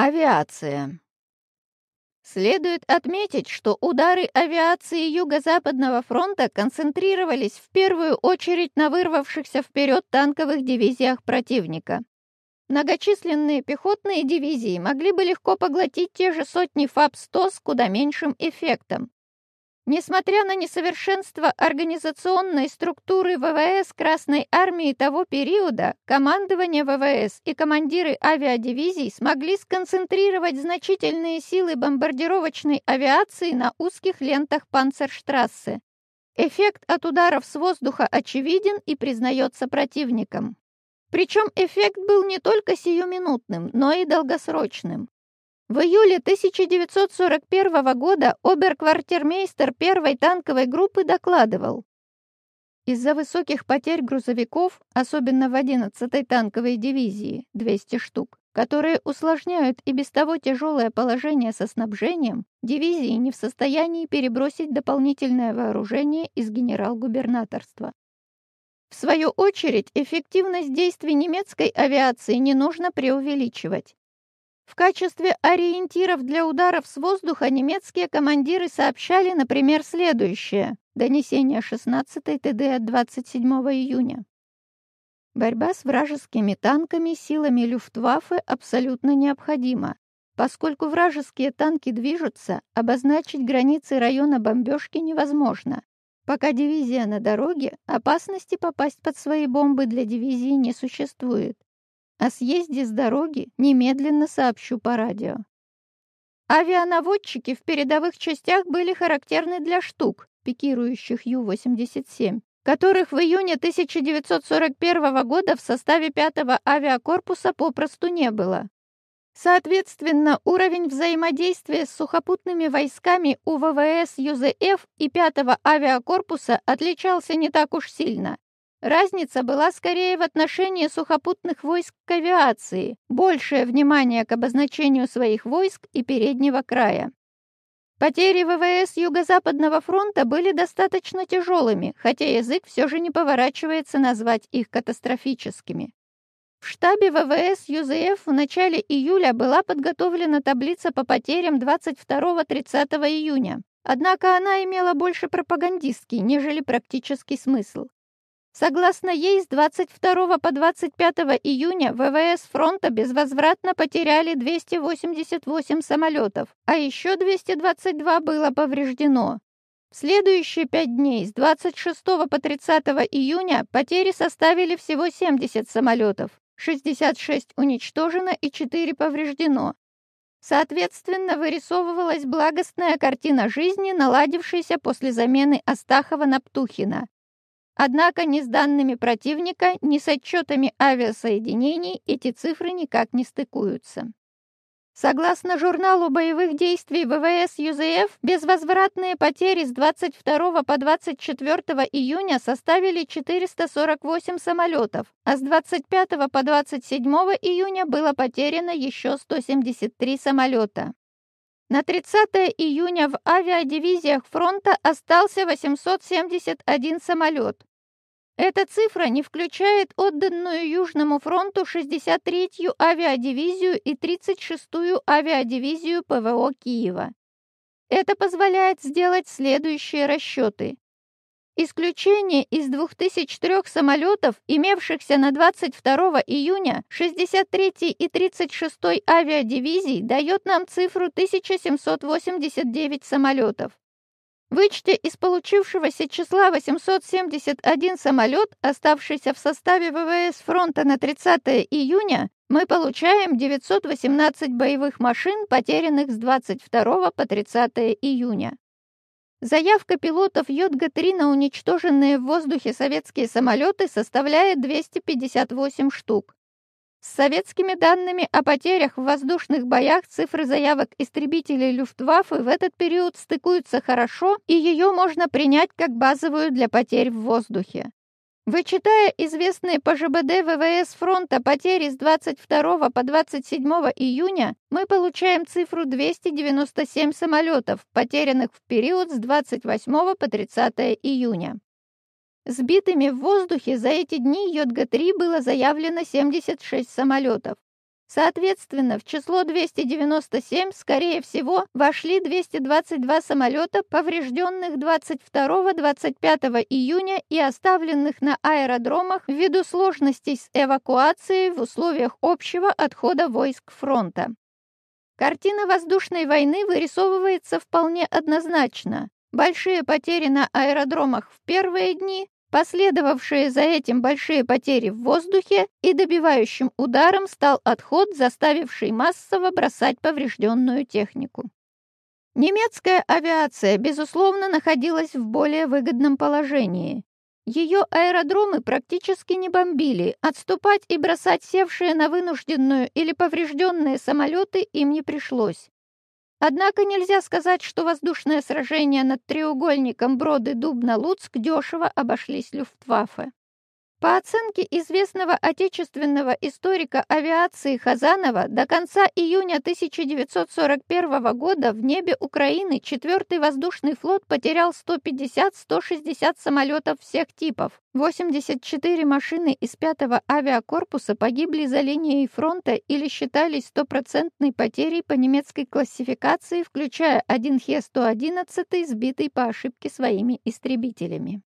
Авиация. Следует отметить, что удары авиации Юго-Западного фронта концентрировались в первую очередь на вырвавшихся вперед танковых дивизиях противника. Многочисленные пехотные дивизии могли бы легко поглотить те же сотни ФАБ-100 с куда меньшим эффектом. Несмотря на несовершенство организационной структуры ВВС Красной Армии того периода, командование ВВС и командиры авиадивизий смогли сконцентрировать значительные силы бомбардировочной авиации на узких лентах Панцерштрассе. Эффект от ударов с воздуха очевиден и признается противником. Причем эффект был не только сиюминутным, но и долгосрочным. В июле 1941 года оберквартирмейстер первой танковой группы докладывал. Из-за высоких потерь грузовиков, особенно в 11-й танковой дивизии, 200 штук, которые усложняют и без того тяжелое положение со снабжением, дивизии не в состоянии перебросить дополнительное вооружение из генерал-губернаторства. В свою очередь, эффективность действий немецкой авиации не нужно преувеличивать. В качестве ориентиров для ударов с воздуха немецкие командиры сообщали, например, следующее. Донесение 16-й ТД от 27 июня. Борьба с вражескими танками силами Люфтваффе абсолютно необходима. Поскольку вражеские танки движутся, обозначить границы района бомбежки невозможно. Пока дивизия на дороге, опасности попасть под свои бомбы для дивизии не существует. О съезде с дороги немедленно сообщу по радио. Авианаводчики в передовых частях были характерны для штук, пикирующих Ю-87, которых в июне 1941 года в составе 5-го авиакорпуса попросту не было. Соответственно, уровень взаимодействия с сухопутными войсками у ВВС ЮЗФ и 5-го авиакорпуса отличался не так уж сильно. Разница была скорее в отношении сухопутных войск к авиации, большее внимание к обозначению своих войск и переднего края. Потери ВВС Юго-Западного фронта были достаточно тяжелыми, хотя язык все же не поворачивается назвать их катастрофическими. В штабе ВВС ЮЗФ в начале июля была подготовлена таблица по потерям 22-30 июня, однако она имела больше пропагандистский, нежели практический смысл. Согласно ей, с 22 по 25 июня ВВС фронта безвозвратно потеряли 288 самолетов, а еще 222 было повреждено. В следующие пять дней, с 26 по 30 июня, потери составили всего 70 самолетов, 66 уничтожено и 4 повреждено. Соответственно, вырисовывалась благостная картина жизни, наладившейся после замены Астахова на Птухина. Однако ни с данными противника, ни с отчетами авиасоединений эти цифры никак не стыкуются. Согласно журналу боевых действий ВВС ЮЗФ, безвозвратные потери с 22 по 24 июня составили 448 самолетов, а с 25 по 27 июня было потеряно еще 173 самолета. На 30 июня в авиадивизиях фронта остался 871 самолет. Эта цифра не включает отданную Южному фронту 63-ю авиадивизию и 36-ю авиадивизию ПВО Киева. Это позволяет сделать следующие расчеты. Исключение из 2003 самолетов, имевшихся на 22 июня 63 и 36 авиадивизий, дает нам цифру 1789 самолетов. Вычтя из получившегося числа 871 самолет, оставшийся в составе ВВС фронта на 30 июня, мы получаем 918 боевых машин, потерянных с 22 по 30 июня. Заявка пилотов Йодга-3 на уничтоженные в воздухе советские самолеты составляет 258 штук. С советскими данными о потерях в воздушных боях цифры заявок истребителей Люфтваффе в этот период стыкуются хорошо, и ее можно принять как базовую для потерь в воздухе. Вычитая известные по ЖБД ВВС фронта потери с 22 по 27 июня, мы получаем цифру 297 самолетов, потерянных в период с 28 по 30 июня. Сбитыми в воздухе за эти дни Йодга-3 было заявлено 76 самолетов. Соответственно, в число 297, скорее всего, вошли 222 самолета, поврежденных 22-25 июня и оставленных на аэродромах ввиду сложностей с эвакуацией в условиях общего отхода войск фронта. Картина воздушной войны вырисовывается вполне однозначно. Большие потери на аэродромах в первые дни, Последовавшие за этим большие потери в воздухе и добивающим ударом стал отход, заставивший массово бросать поврежденную технику. Немецкая авиация, безусловно, находилась в более выгодном положении. Ее аэродромы практически не бомбили, отступать и бросать севшие на вынужденную или поврежденные самолеты им не пришлось. Однако нельзя сказать, что воздушное сражение над треугольником Броды-Дубна-Луцк дешево обошлись Люфтваффе. По оценке известного отечественного историка авиации Хазанова, до конца июня 1941 года в небе Украины 4-й воздушный флот потерял 150-160 самолетов всех типов. 84 машины из 5-го авиакорпуса погибли за линией фронта или считались стопроцентной потерей по немецкой классификации, включая один Хе-111, сбитый по ошибке своими истребителями.